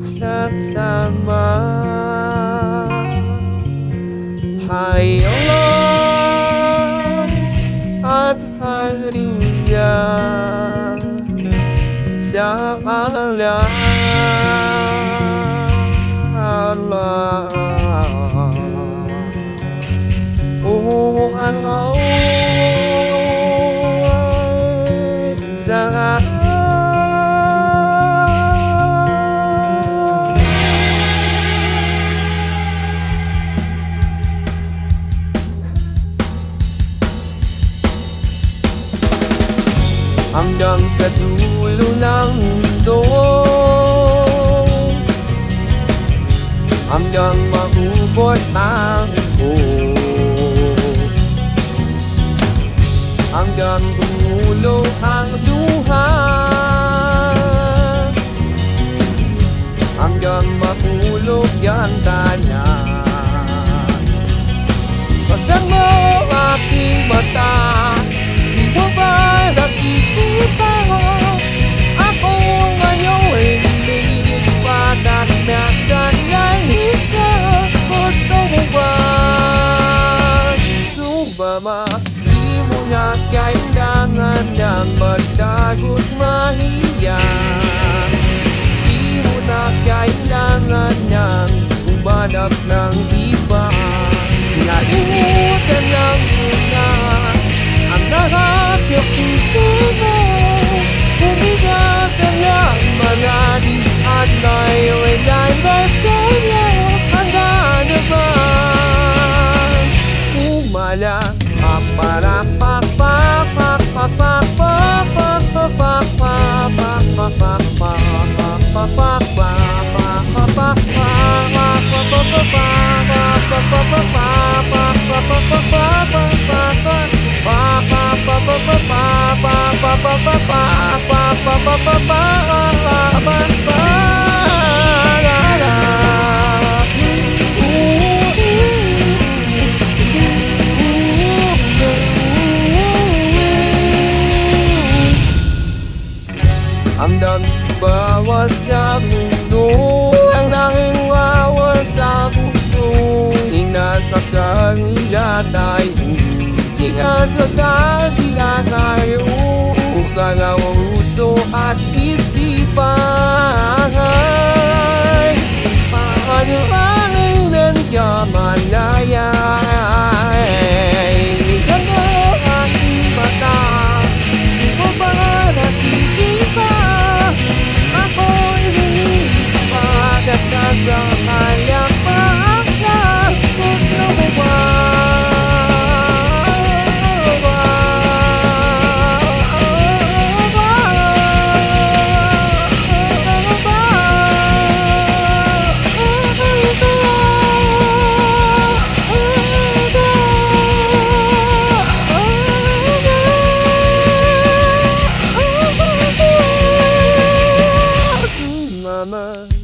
that's not mine. High oh oh, love, I'd hide in ya. Shabala, Allah. Oh, Allah. Hanggang sa dulo ng mundo. Hanggang maubos ang buhok hanggang tumulo ang luha. Hanggang mahulog yan tanan Basta mo aking mata umanap ng iba Nalimutan lang muna ang lahat ng puso mo Humiga ka lang malalim at ngayon ay life sa'yo Handa na ba? Umala para I'm done, but what's Anaya summer.